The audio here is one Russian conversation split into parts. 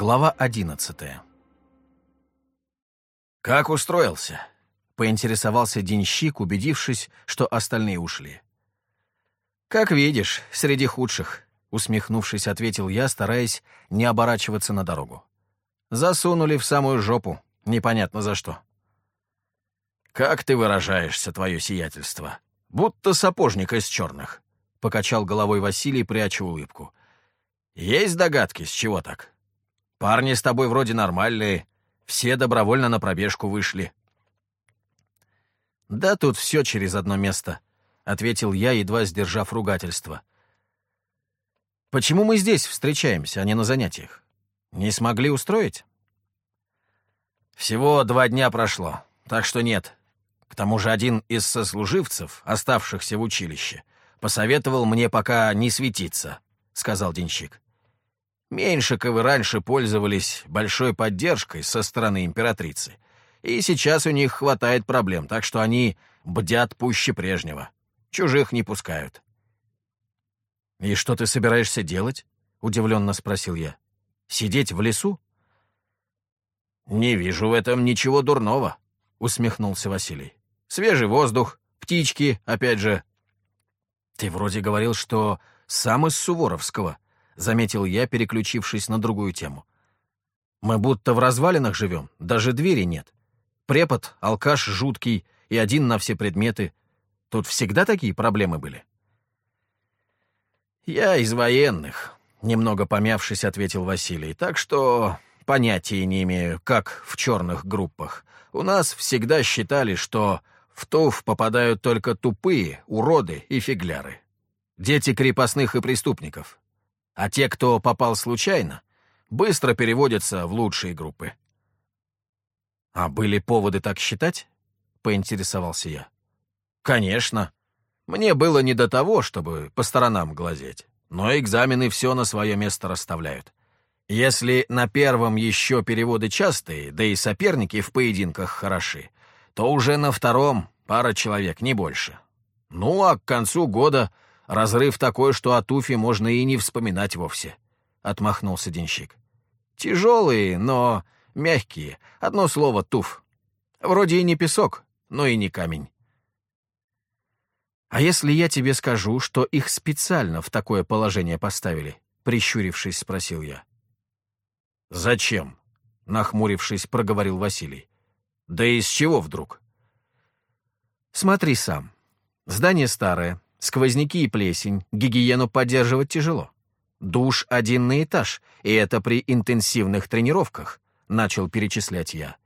Глава одиннадцатая. «Как устроился?» — поинтересовался денщик, убедившись, что остальные ушли. «Как видишь, среди худших», — усмехнувшись, ответил я, стараясь не оборачиваться на дорогу. «Засунули в самую жопу, непонятно за что». «Как ты выражаешься, твое сиятельство? Будто сапожник из черных», — покачал головой Василий, пряча улыбку. «Есть догадки, с чего так? Парни с тобой вроде нормальные, все добровольно на пробежку вышли». «Да тут все через одно место», — ответил я, едва сдержав ругательство. «Почему мы здесь встречаемся, а не на занятиях? Не смогли устроить?» «Всего два дня прошло, так что нет. К тому же один из сослуживцев, оставшихся в училище, посоветовал мне пока не светиться», — сказал денщик. Меньшиковы раньше пользовались большой поддержкой со стороны императрицы, и сейчас у них хватает проблем, так что они бдят пуще прежнего. Чужих не пускают. «И что ты собираешься делать?» — удивленно спросил я. «Сидеть в лесу?» «Не вижу в этом ничего дурного», — усмехнулся Василий. «Свежий воздух, птички, опять же». «Ты вроде говорил, что сам из Суворовского», заметил я, переключившись на другую тему. «Мы будто в развалинах живем, даже двери нет. Препод, алкаш жуткий и один на все предметы. Тут всегда такие проблемы были?» «Я из военных», — немного помявшись, ответил Василий, «так что понятия не имею, как в черных группах. У нас всегда считали, что в ТУФ попадают только тупые, уроды и фигляры. Дети крепостных и преступников а те, кто попал случайно, быстро переводятся в лучшие группы. «А были поводы так считать?» — поинтересовался я. «Конечно. Мне было не до того, чтобы по сторонам глазеть, но экзамены все на свое место расставляют. Если на первом еще переводы частые, да и соперники в поединках хороши, то уже на втором пара человек, не больше. Ну, а к концу года Разрыв такой, что о туфе можно и не вспоминать вовсе», — отмахнулся денщик. «Тяжелые, но мягкие. Одно слово — туф. Вроде и не песок, но и не камень». «А если я тебе скажу, что их специально в такое положение поставили?» — прищурившись, спросил я. «Зачем?» — нахмурившись, проговорил Василий. «Да из чего вдруг?» «Смотри сам. Здание старое, Сквозняки и плесень, гигиену поддерживать тяжело. Душ один на этаж, и это при интенсивных тренировках, начал перечислять я.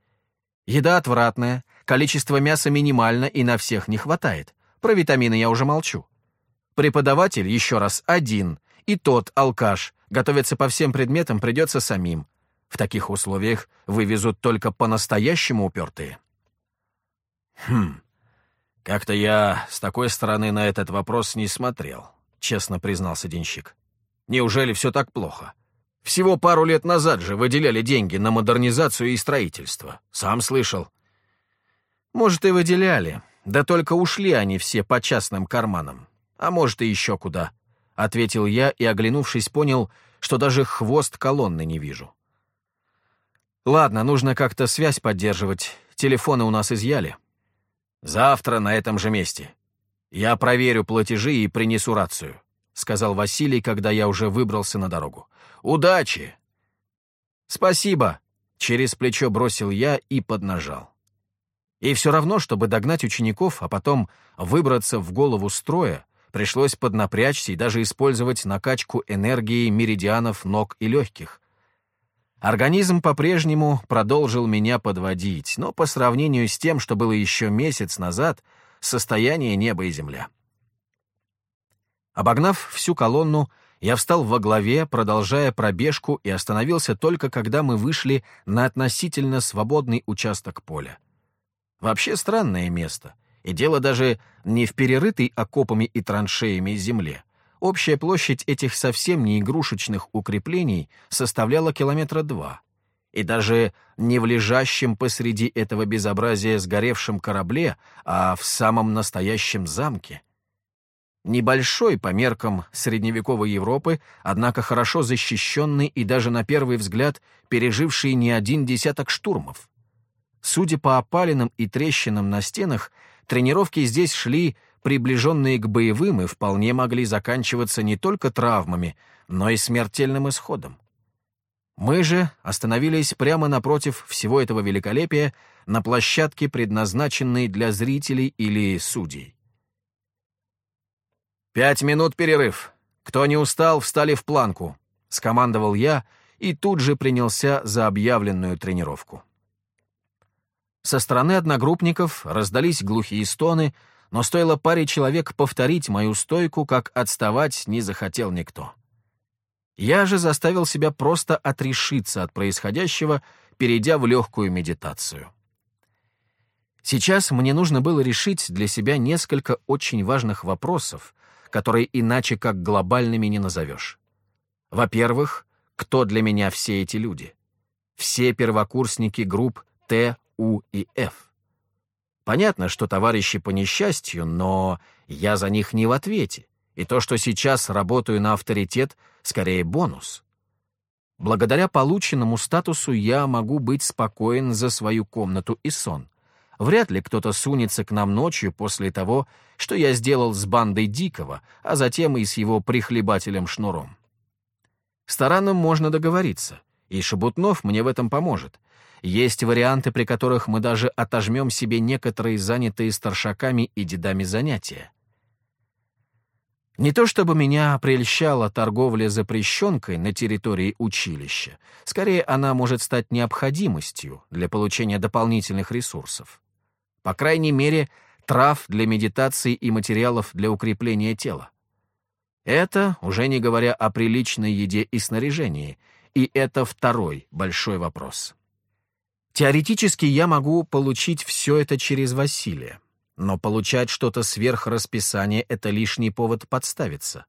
Еда отвратная, количество мяса минимально и на всех не хватает. Про витамины я уже молчу. Преподаватель еще раз один, и тот алкаш, готовиться по всем предметам придется самим. В таких условиях вывезут только по-настоящему упертые. Хм, «Как-то я с такой стороны на этот вопрос не смотрел», — честно признался денщик. «Неужели все так плохо? Всего пару лет назад же выделяли деньги на модернизацию и строительство. Сам слышал». «Может, и выделяли, да только ушли они все по частным карманам. А может, и еще куда», — ответил я и, оглянувшись, понял, что даже хвост колонны не вижу. «Ладно, нужно как-то связь поддерживать. Телефоны у нас изъяли». «Завтра на этом же месте. Я проверю платежи и принесу рацию», — сказал Василий, когда я уже выбрался на дорогу. «Удачи!» «Спасибо!» — через плечо бросил я и поднажал. И все равно, чтобы догнать учеников, а потом выбраться в голову строя, пришлось поднапрячься и даже использовать накачку энергии меридианов ног и легких, Организм по-прежнему продолжил меня подводить, но по сравнению с тем, что было еще месяц назад, состояние неба и земля. Обогнав всю колонну, я встал во главе, продолжая пробежку, и остановился только когда мы вышли на относительно свободный участок поля. Вообще странное место, и дело даже не в перерытой окопами и траншеями земле, Общая площадь этих совсем не игрушечных укреплений составляла километра два. И даже не в лежащем посреди этого безобразия сгоревшем корабле, а в самом настоящем замке. Небольшой по меркам средневековой Европы, однако хорошо защищенный и даже на первый взгляд переживший не один десяток штурмов. Судя по опалинам и трещинам на стенах, тренировки здесь шли приближенные к боевым и вполне могли заканчиваться не только травмами, но и смертельным исходом. Мы же остановились прямо напротив всего этого великолепия на площадке, предназначенной для зрителей или судей. «Пять минут перерыв. Кто не устал, встали в планку», — скомандовал я и тут же принялся за объявленную тренировку. Со стороны одногруппников раздались глухие стоны, но стоило паре человек повторить мою стойку, как отставать не захотел никто. Я же заставил себя просто отрешиться от происходящего, перейдя в легкую медитацию. Сейчас мне нужно было решить для себя несколько очень важных вопросов, которые иначе как глобальными не назовешь. Во-первых, кто для меня все эти люди? Все первокурсники групп Т, У и Ф. Понятно, что товарищи по несчастью, но я за них не в ответе, и то, что сейчас работаю на авторитет, скорее бонус. Благодаря полученному статусу я могу быть спокоен за свою комнату и сон. Вряд ли кто-то сунется к нам ночью после того, что я сделал с бандой Дикого, а затем и с его прихлебателем Шнуром. С тараном можно договориться, и Шебутнов мне в этом поможет. Есть варианты, при которых мы даже отожмем себе некоторые занятые старшаками и дедами занятия. Не то чтобы меня прельщала торговля запрещенкой на территории училища, скорее она может стать необходимостью для получения дополнительных ресурсов. По крайней мере, трав для медитации и материалов для укрепления тела. Это уже не говоря о приличной еде и снаряжении, и это второй большой вопрос. Теоретически я могу получить все это через Василия, но получать что-то сверх расписания — это лишний повод подставиться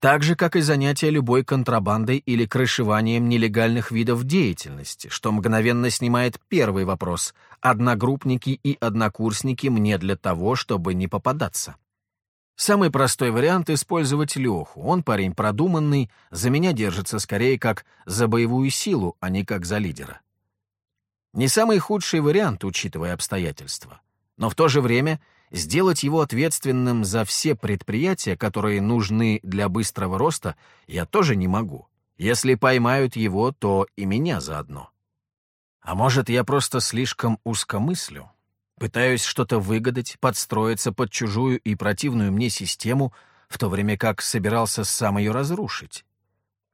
так же, как и занятие любой контрабандой или крышеванием нелегальных видов деятельности, что мгновенно снимает первый вопрос «одногруппники и однокурсники мне для того, чтобы не попадаться». Самый простой вариант — использовать Леху. Он парень продуманный, за меня держится скорее как за боевую силу, а не как за лидера. Не самый худший вариант, учитывая обстоятельства. Но в то же время — Сделать его ответственным за все предприятия, которые нужны для быстрого роста, я тоже не могу. Если поймают его, то и меня заодно. А может, я просто слишком узкомыслю? Пытаюсь что-то выгадать, подстроиться под чужую и противную мне систему, в то время как собирался сам ее разрушить.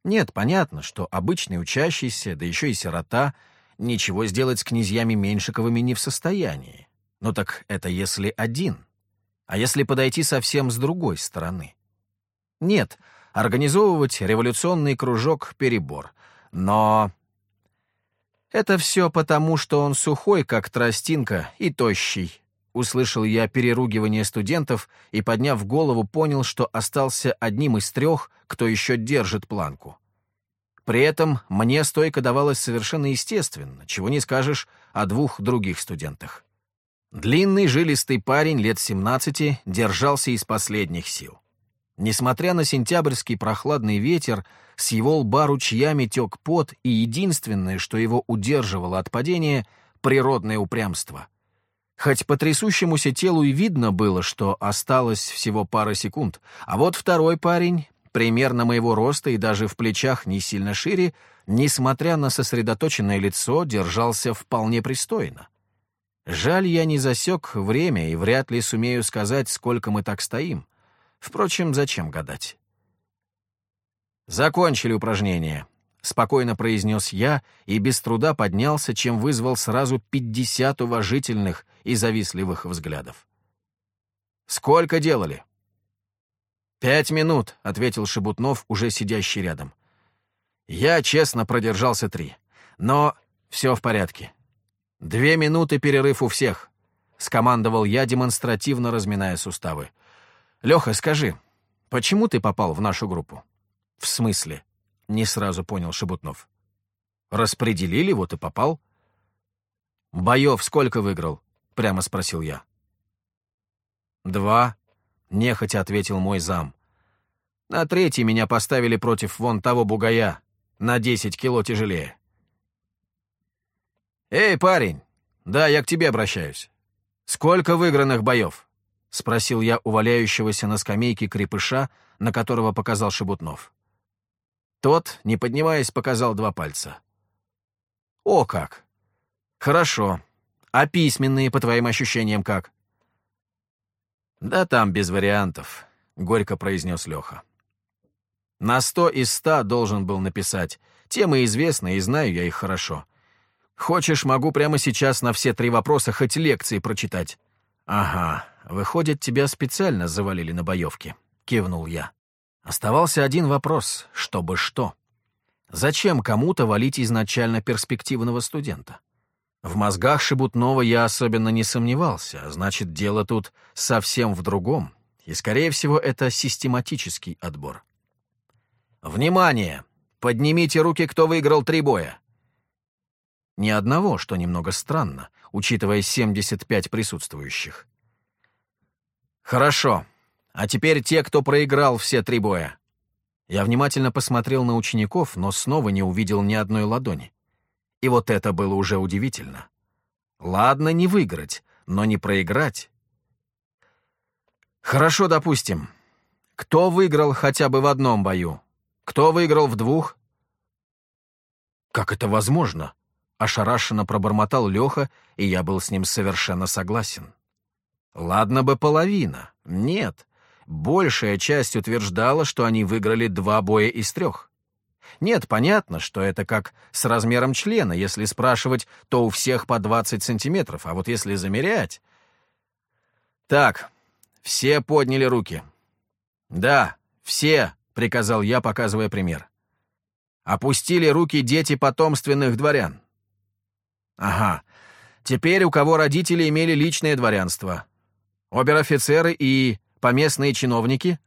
Нет, понятно, что обычный учащийся, да еще и сирота, ничего сделать с князьями Меньшиковыми не в состоянии. Ну так это если один. А если подойти совсем с другой стороны? Нет, организовывать революционный кружок — перебор. Но... Это все потому, что он сухой, как тростинка, и тощий. Услышал я переругивание студентов и, подняв голову, понял, что остался одним из трех, кто еще держит планку. При этом мне стойка давалась совершенно естественно, чего не скажешь о двух других студентах. Длинный, жилистый парень лет 17 держался из последних сил. Несмотря на сентябрьский прохладный ветер, с его лба ручьями тек пот, и единственное, что его удерживало от падения — природное упрямство. Хоть по трясущемуся телу и видно было, что осталось всего пара секунд, а вот второй парень, примерно моего роста и даже в плечах не сильно шире, несмотря на сосредоточенное лицо, держался вполне пристойно. Жаль, я не засек время и вряд ли сумею сказать, сколько мы так стоим. Впрочем, зачем гадать? «Закончили упражнение», — спокойно произнес я и без труда поднялся, чем вызвал сразу пятьдесят уважительных и завистливых взглядов. «Сколько делали?» «Пять минут», — ответил Шебутнов, уже сидящий рядом. «Я честно продержался три. Но все в порядке. «Две минуты перерыв у всех», — скомандовал я, демонстративно разминая суставы. «Леха, скажи, почему ты попал в нашу группу?» «В смысле?» — не сразу понял Шебутнов. «Распределили, вот и попал». «Боев сколько выиграл?» — прямо спросил я. «Два. Нехотя ответил мой зам. На третий меня поставили против вон того бугая, на десять кило тяжелее. «Эй, парень! Да, я к тебе обращаюсь. Сколько выигранных боев?» — спросил я уваляющегося на скамейке крепыша, на которого показал Шебутнов. Тот, не поднимаясь, показал два пальца. «О как! Хорошо. А письменные, по твоим ощущениям, как?» «Да там без вариантов», — горько произнес Леха. «На сто из ста должен был написать. Темы известны, и знаю я их хорошо. Хочешь, могу прямо сейчас на все три вопроса хоть лекции прочитать». «Ага, выходит, тебя специально завалили на боевке», — кивнул я. Оставался один вопрос, чтобы что. Зачем кому-то валить изначально перспективного студента? В мозгах Шебутнова я особенно не сомневался, а значит, дело тут совсем в другом, и, скорее всего, это систематический отбор. «Внимание! Поднимите руки, кто выиграл три боя!» Ни одного, что немного странно, учитывая 75 присутствующих. «Хорошо. А теперь те, кто проиграл все три боя». Я внимательно посмотрел на учеников, но снова не увидел ни одной ладони. И вот это было уже удивительно. Ладно, не выиграть, но не проиграть. Хорошо, допустим. Кто выиграл хотя бы в одном бою? Кто выиграл в двух? Как это возможно? Ошарашенно пробормотал Леха, и я был с ним совершенно согласен. Ладно бы половина. Нет. Большая часть утверждала, что они выиграли два боя из трех. Нет, понятно, что это как с размером члена. Если спрашивать, то у всех по 20 сантиметров, а вот если замерять... Так, все подняли руки. Да, все, — приказал я, показывая пример. Опустили руки дети потомственных дворян. Ага. Теперь у кого родители имели личное дворянство? Обер-офицеры и поместные чиновники?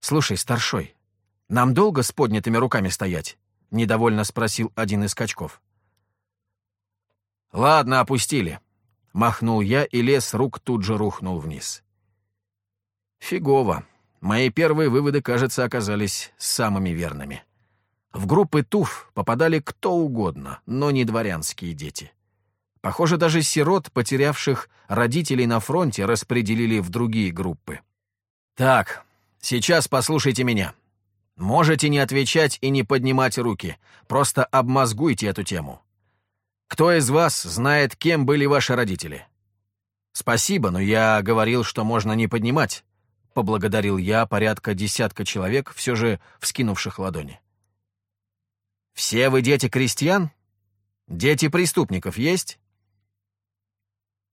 Слушай, старшой, нам долго с поднятыми руками стоять? Недовольно спросил один из качков. Ладно, опустили. Махнул я, и лес рук тут же рухнул вниз. Фигово. Мои первые выводы, кажется, оказались самыми верными. В группы ТУФ попадали кто угодно, но не дворянские дети. Похоже, даже сирот, потерявших родителей на фронте, распределили в другие группы. «Так, сейчас послушайте меня. Можете не отвечать и не поднимать руки, просто обмозгуйте эту тему. Кто из вас знает, кем были ваши родители?» «Спасибо, но я говорил, что можно не поднимать», — поблагодарил я порядка десятка человек, все же вскинувших ладони. «Все вы дети крестьян? Дети преступников есть?»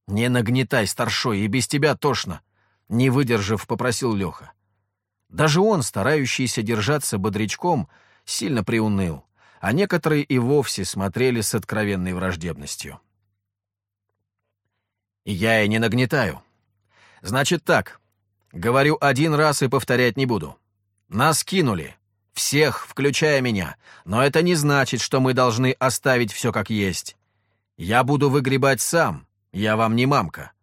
«Не нагнетай, старшой, и без тебя тошно», — не выдержав, попросил Леха. Даже он, старающийся держаться бодрячком, сильно приуныл, а некоторые и вовсе смотрели с откровенной враждебностью. «Я и не нагнетаю. Значит так, говорю один раз и повторять не буду. Нас кинули, всех, включая меня. Но это не значит, что мы должны оставить все как есть. Я буду выгребать сам, я вам не мамка.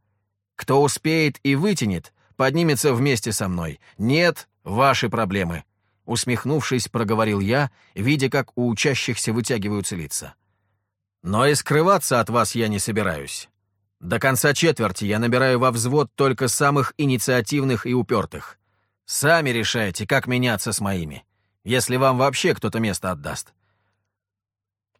Кто успеет и вытянет, поднимется вместе со мной. Нет, ваши проблемы. Усмехнувшись, проговорил я, видя, как у учащихся вытягиваются лица. Но и скрываться от вас я не собираюсь. До конца четверти я набираю во взвод только самых инициативных и упертых. Сами решайте, как меняться с моими если вам вообще кто-то место отдаст.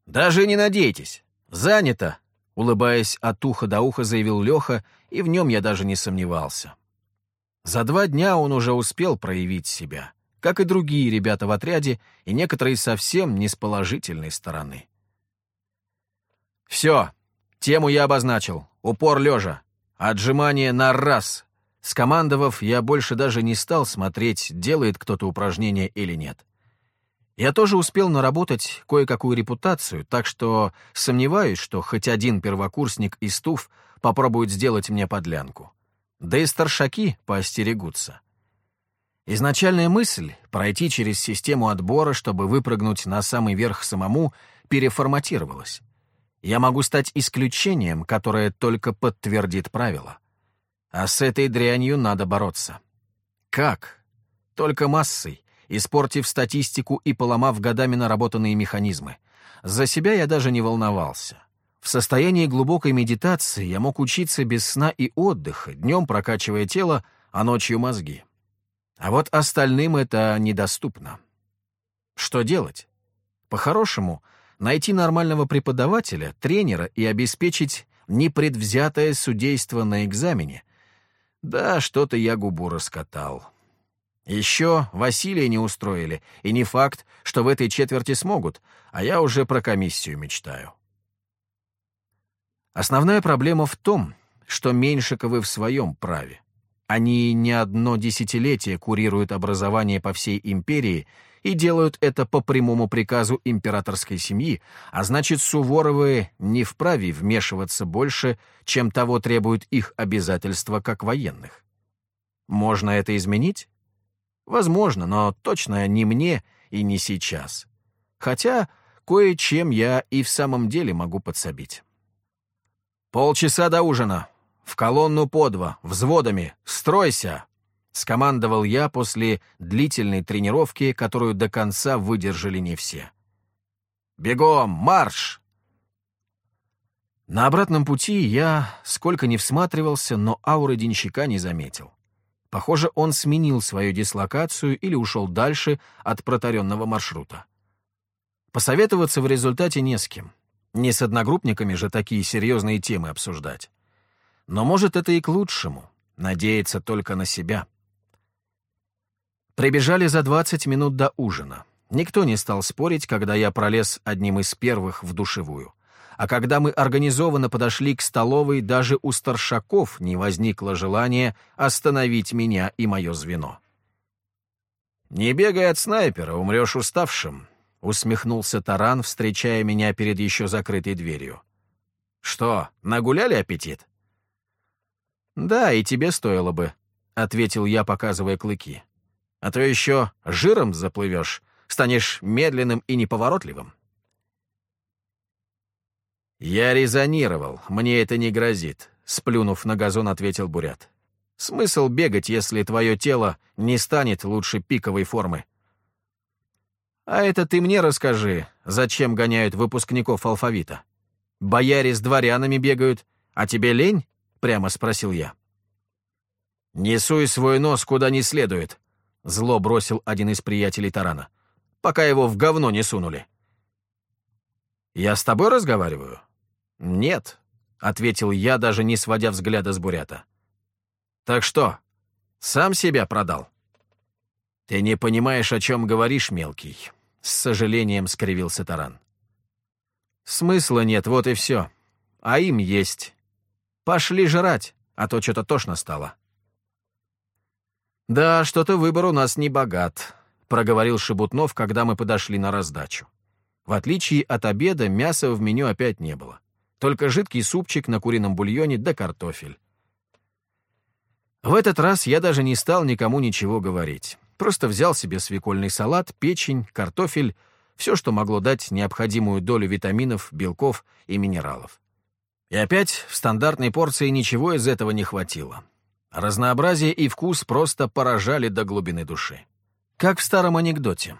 Даже не надейтесь. Занято, улыбаясь от уха до уха, заявил Леха, и в нем я даже не сомневался. За два дня он уже успел проявить себя, как и другие ребята в отряде, и некоторые совсем не с положительной стороны. «Все, тему я обозначил. Упор лежа. Отжимание на раз». Скомандовав, я больше даже не стал смотреть, делает кто-то упражнение или нет. Я тоже успел наработать кое-какую репутацию, так что сомневаюсь, что хоть один первокурсник из ТУФ попробует сделать мне подлянку. Да и старшаки поостерегутся. Изначальная мысль — пройти через систему отбора, чтобы выпрыгнуть на самый верх самому, переформатировалась. Я могу стать исключением, которое только подтвердит правила. А с этой дрянью надо бороться. Как? Только массой, испортив статистику и поломав годами наработанные механизмы. За себя я даже не волновался. В состоянии глубокой медитации я мог учиться без сна и отдыха, днем прокачивая тело, а ночью мозги. А вот остальным это недоступно. Что делать? По-хорошему, найти нормального преподавателя, тренера и обеспечить непредвзятое судейство на экзамене. Да, что-то я губу раскатал. Еще Василия не устроили, и не факт, что в этой четверти смогут, а я уже про комиссию мечтаю. Основная проблема в том, что Меньшиковы в своем праве. Они не одно десятилетие курируют образование по всей империи и делают это по прямому приказу императорской семьи, а значит, Суворовы не вправе вмешиваться больше, чем того требуют их обязательства как военных. Можно это изменить? Возможно, но точно не мне и не сейчас. Хотя кое-чем я и в самом деле могу подсобить. «Полчаса до ужина. В колонну по два, взводами. Стройся!» — скомандовал я после длительной тренировки, которую до конца выдержали не все. «Бегом! Марш!» На обратном пути я, сколько ни всматривался, но ауры денщика не заметил. Похоже, он сменил свою дислокацию или ушел дальше от протаренного маршрута. Посоветоваться в результате не с кем. Не с одногруппниками же такие серьезные темы обсуждать. Но, может, это и к лучшему. Надеяться только на себя. Прибежали за 20 минут до ужина. Никто не стал спорить, когда я пролез одним из первых в душевую. А когда мы организованно подошли к столовой, даже у старшаков не возникло желания остановить меня и мое звено. «Не бегай от снайпера, умрешь уставшим», — усмехнулся Таран, встречая меня перед еще закрытой дверью. «Что, нагуляли аппетит?» «Да, и тебе стоило бы», — ответил я, показывая клыки а то еще жиром заплывешь, станешь медленным и неповоротливым. «Я резонировал, мне это не грозит», — сплюнув на газон, ответил Бурят. «Смысл бегать, если твое тело не станет лучше пиковой формы?» «А это ты мне расскажи, зачем гоняют выпускников алфавита? Бояре с дворянами бегают, а тебе лень?» — прямо спросил я. «Не суй свой нос куда не следует», — зло бросил один из приятелей Тарана. «Пока его в говно не сунули». «Я с тобой разговариваю?» «Нет», — ответил я, даже не сводя взгляда с Бурята. «Так что, сам себя продал?» «Ты не понимаешь, о чем говоришь, мелкий», — с сожалением скривился Таран. «Смысла нет, вот и все. А им есть. Пошли жрать, а то что-то тошно стало». «Да, что-то выбор у нас не богат», — проговорил Шебутнов, когда мы подошли на раздачу. В отличие от обеда, мяса в меню опять не было. Только жидкий супчик на курином бульоне да картофель. В этот раз я даже не стал никому ничего говорить. Просто взял себе свекольный салат, печень, картофель, все, что могло дать необходимую долю витаминов, белков и минералов. И опять в стандартной порции ничего из этого не хватило. Разнообразие и вкус просто поражали до глубины души. Как в старом анекдоте.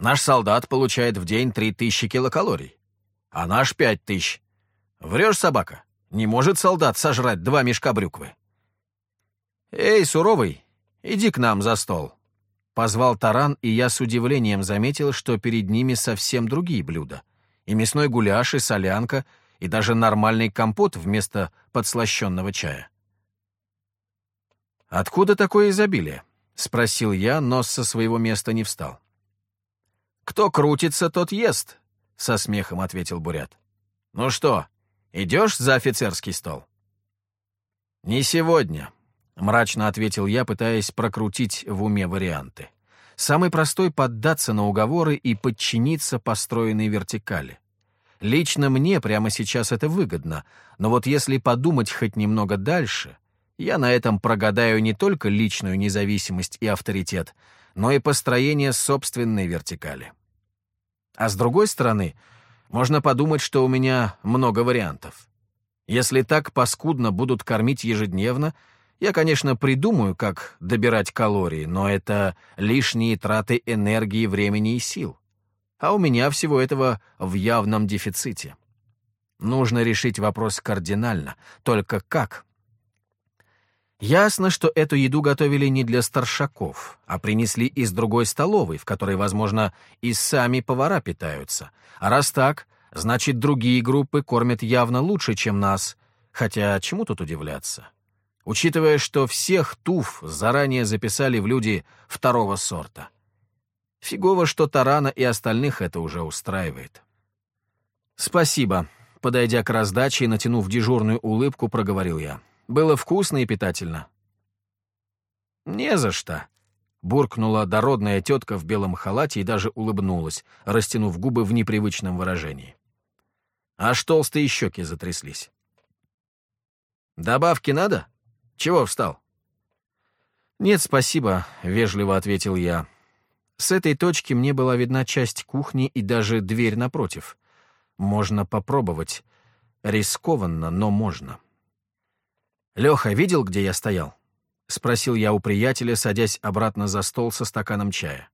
Наш солдат получает в день 3000 килокалорий, а наш 5000. Врешь, собака? Не может солдат сожрать два мешка брюквы. «Эй, суровый, иди к нам за стол», — позвал Таран, и я с удивлением заметил, что перед ними совсем другие блюда. И мясной гуляш, и солянка, и даже нормальный компот вместо подслащенного чая. «Откуда такое изобилие?» — спросил я, но со своего места не встал. «Кто крутится, тот ест», — со смехом ответил Бурят. «Ну что, идешь за офицерский стол?» «Не сегодня», — мрачно ответил я, пытаясь прокрутить в уме варианты. «Самый простой — поддаться на уговоры и подчиниться построенной вертикали. Лично мне прямо сейчас это выгодно, но вот если подумать хоть немного дальше, я на этом прогадаю не только личную независимость и авторитет, но и построение собственной вертикали. А с другой стороны, можно подумать, что у меня много вариантов. Если так паскудно будут кормить ежедневно, Я, конечно, придумаю, как добирать калории, но это лишние траты энергии, времени и сил. А у меня всего этого в явном дефиците. Нужно решить вопрос кардинально. Только как? Ясно, что эту еду готовили не для старшаков, а принесли из другой столовой, в которой, возможно, и сами повара питаются. А раз так, значит, другие группы кормят явно лучше, чем нас. Хотя чему тут удивляться? Учитывая, что всех туф заранее записали в люди второго сорта. Фигово, что Тарана и остальных это уже устраивает. «Спасибо», — подойдя к раздаче и натянув дежурную улыбку, проговорил я. Было вкусно и питательно». «Не за что», — буркнула дородная тетка в белом халате и даже улыбнулась, растянув губы в непривычном выражении. Аж толстые щеки затряслись. «Добавки надо? Чего встал?» «Нет, спасибо», — вежливо ответил я. С этой точки мне была видна часть кухни и даже дверь напротив. Можно попробовать. Рискованно, но можно. «Леха, видел, где я стоял?» — спросил я у приятеля, садясь обратно за стол со стаканом чая.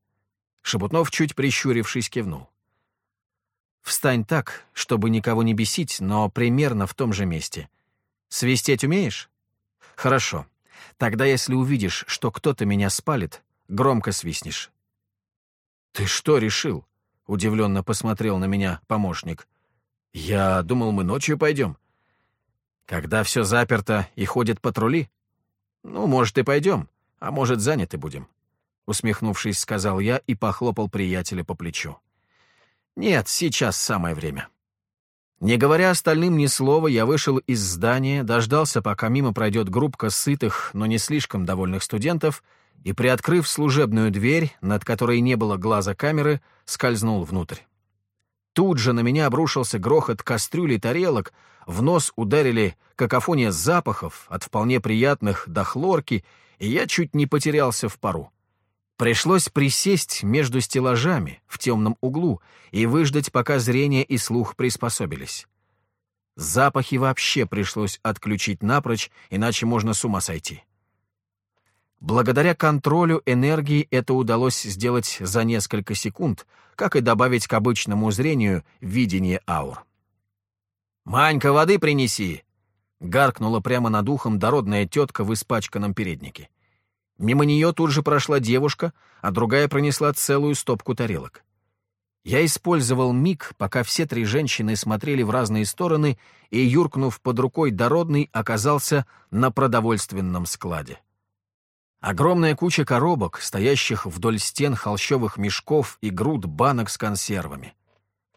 Шебутнов, чуть прищурившись, кивнул. «Встань так, чтобы никого не бесить, но примерно в том же месте. Свистеть умеешь? Хорошо. Тогда, если увидишь, что кто-то меня спалит, громко свистнешь». «Ты что решил?» — удивленно посмотрел на меня помощник. «Я думал, мы ночью пойдем». Когда все заперто и ходят патрули? Ну, может, и пойдем, а может, заняты будем. Усмехнувшись, сказал я и похлопал приятеля по плечу. Нет, сейчас самое время. Не говоря остальным ни слова, я вышел из здания, дождался, пока мимо пройдет группка сытых, но не слишком довольных студентов, и, приоткрыв служебную дверь, над которой не было глаза камеры, скользнул внутрь. Тут же на меня обрушился грохот кастрюли и тарелок, в нос ударили какофония запахов, от вполне приятных до хлорки, и я чуть не потерялся в пару. Пришлось присесть между стеллажами в темном углу и выждать, пока зрение и слух приспособились. Запахи вообще пришлось отключить напрочь, иначе можно с ума сойти. Благодаря контролю энергии это удалось сделать за несколько секунд, как и добавить к обычному зрению видение аур. «Манька, воды принеси!» — гаркнула прямо над ухом дородная тетка в испачканном переднике. Мимо нее тут же прошла девушка, а другая пронесла целую стопку тарелок. Я использовал миг, пока все три женщины смотрели в разные стороны, и, юркнув под рукой дородный, оказался на продовольственном складе. Огромная куча коробок, стоящих вдоль стен холщовых мешков и груд банок с консервами.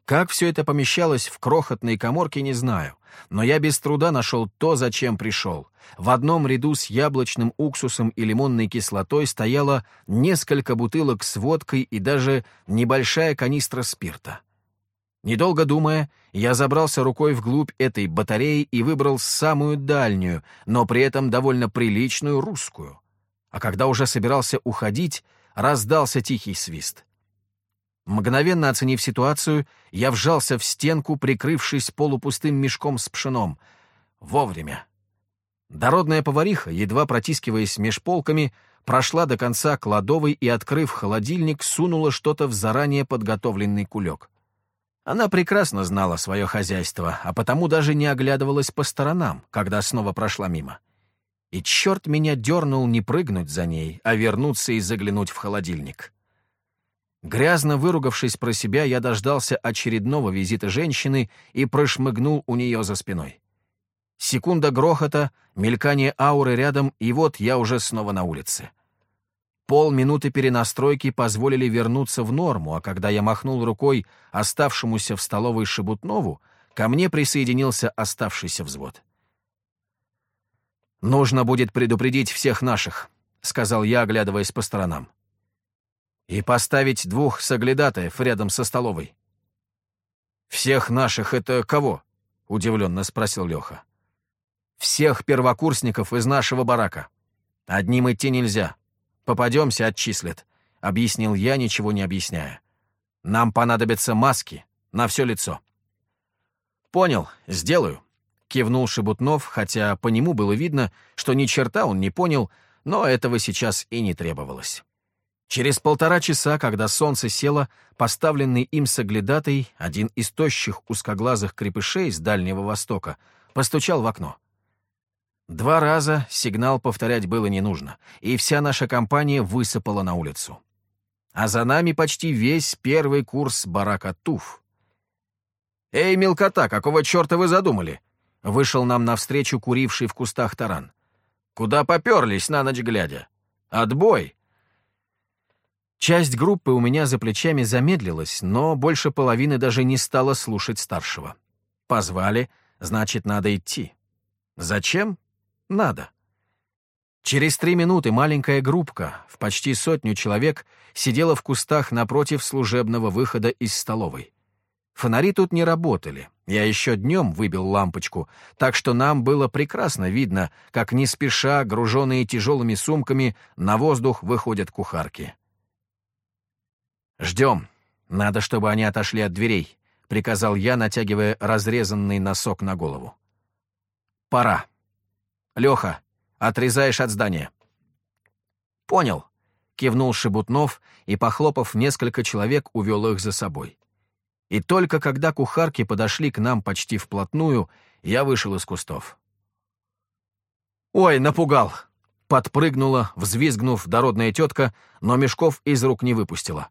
Как все это помещалось в крохотной коморке, не знаю, но я без труда нашел то, зачем пришел. В одном ряду с яблочным уксусом и лимонной кислотой стояло несколько бутылок с водкой и даже небольшая канистра спирта. Недолго думая, я забрался рукой вглубь этой батареи и выбрал самую дальнюю, но при этом довольно приличную русскую а когда уже собирался уходить, раздался тихий свист. Мгновенно оценив ситуацию, я вжался в стенку, прикрывшись полупустым мешком с пшеном. Вовремя. Дородная повариха, едва протискиваясь меж полками, прошла до конца кладовой и, открыв холодильник, сунула что-то в заранее подготовленный кулек. Она прекрасно знала свое хозяйство, а потому даже не оглядывалась по сторонам, когда снова прошла мимо и черт меня дернул не прыгнуть за ней, а вернуться и заглянуть в холодильник. Грязно выругавшись про себя, я дождался очередного визита женщины и прошмыгнул у нее за спиной. Секунда грохота, мелькание ауры рядом, и вот я уже снова на улице. Полминуты перенастройки позволили вернуться в норму, а когда я махнул рукой оставшемуся в столовой Шебутнову, ко мне присоединился оставшийся взвод. «Нужно будет предупредить всех наших», — сказал я, оглядываясь по сторонам. «И поставить двух соглядатаев рядом со столовой». «Всех наших — это кого?» — удивленно спросил Леха. «Всех первокурсников из нашего барака. Одним идти нельзя. Попадемся, отчислят», — объяснил я, ничего не объясняя. «Нам понадобятся маски на все лицо». «Понял, сделаю», кивнул Шебутнов, хотя по нему было видно, что ни черта он не понял, но этого сейчас и не требовалось. Через полтора часа, когда солнце село, поставленный им соглядатой, один из тощих узкоглазых крепышей с Дальнего Востока, постучал в окно. Два раза сигнал повторять было не нужно, и вся наша компания высыпала на улицу. А за нами почти весь первый курс барака Туф. «Эй, мелкота, какого черта вы задумали?» Вышел нам навстречу куривший в кустах таран. «Куда поперлись на ночь глядя? Отбой!» Часть группы у меня за плечами замедлилась, но больше половины даже не стала слушать старшего. Позвали, значит, надо идти. Зачем? Надо. Через три минуты маленькая группка, в почти сотню человек, сидела в кустах напротив служебного выхода из столовой. Фонари тут не работали. Я еще днем выбил лампочку, так что нам было прекрасно видно, как не спеша, груженные тяжелыми сумками, на воздух выходят кухарки. «Ждем. Надо, чтобы они отошли от дверей», — приказал я, натягивая разрезанный носок на голову. «Пора. Леха, отрезаешь от здания». «Понял», — кивнул Шебутнов и, похлопав несколько человек, увел их за собой. И только когда кухарки подошли к нам почти вплотную, я вышел из кустов. «Ой, напугал!» — подпрыгнула, взвизгнув дородная тетка, но мешков из рук не выпустила.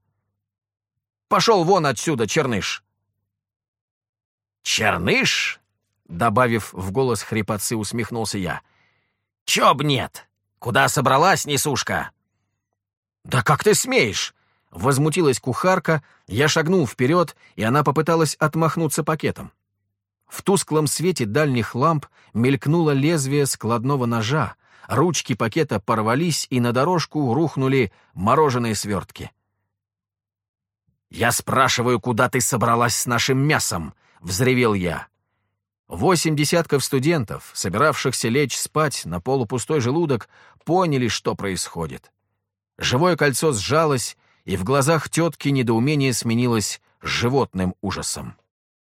Пошел вон отсюда, Черныш!» «Черныш?» — добавив в голос хрипотцы, усмехнулся я. «Чё б нет? Куда собралась, несушка?» «Да как ты смеешь?» — возмутилась кухарка, я шагнул вперед, и она попыталась отмахнуться пакетом. В тусклом свете дальних ламп мелькнуло лезвие складного ножа, ручки пакета порвались, и на дорожку рухнули мороженые свертки. «Я спрашиваю, куда ты собралась с нашим мясом?» — взревел я. Восемь десятков студентов, собиравшихся лечь спать на полупустой желудок, поняли, что происходит. Живое кольцо сжалось, и в глазах тетки недоумение сменилось животным ужасом.